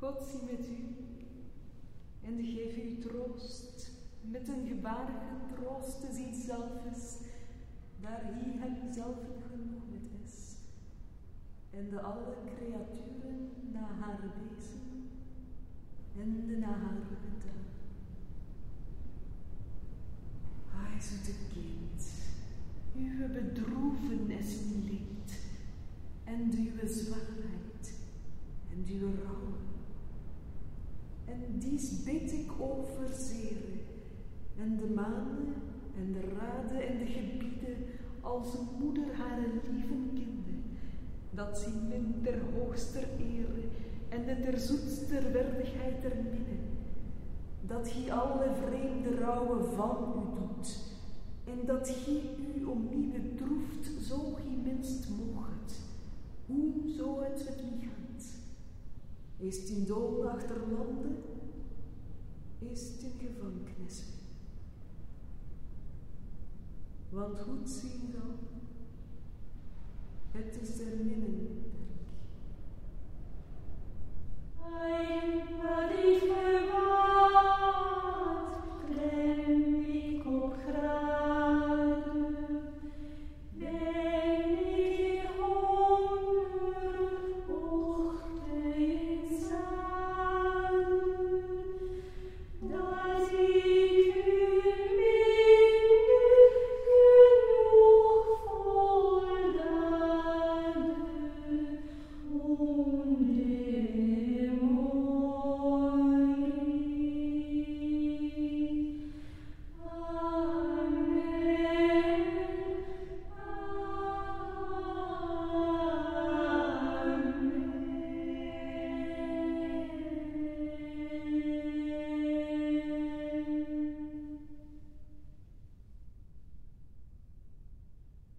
God zie met u en geef u troost, met een gebarige troost te zien zelf is, daar hij hem zelf genoeg met is. En de alle creaturen na haar wezen en de naar haar gedaan. Hij zoete kind, uw bedroeven is uw leed, en uw zwakheid, en uw rouw. Dies bid ik overzeren, en de manen, en de raden, en de gebieden, als een moeder haar lieve kinderen, dat ze min ter hoogster ere, en de ter zoetster werdigheid ter minne, dat gij alle vreemde rouwen van u doet, en dat gij u om niet bedroeft, zo gij minst mocht, hoe zo het met mij gaat. Is in dool achter landen, is in gevangenis. Want goed zien dan, het is er minnen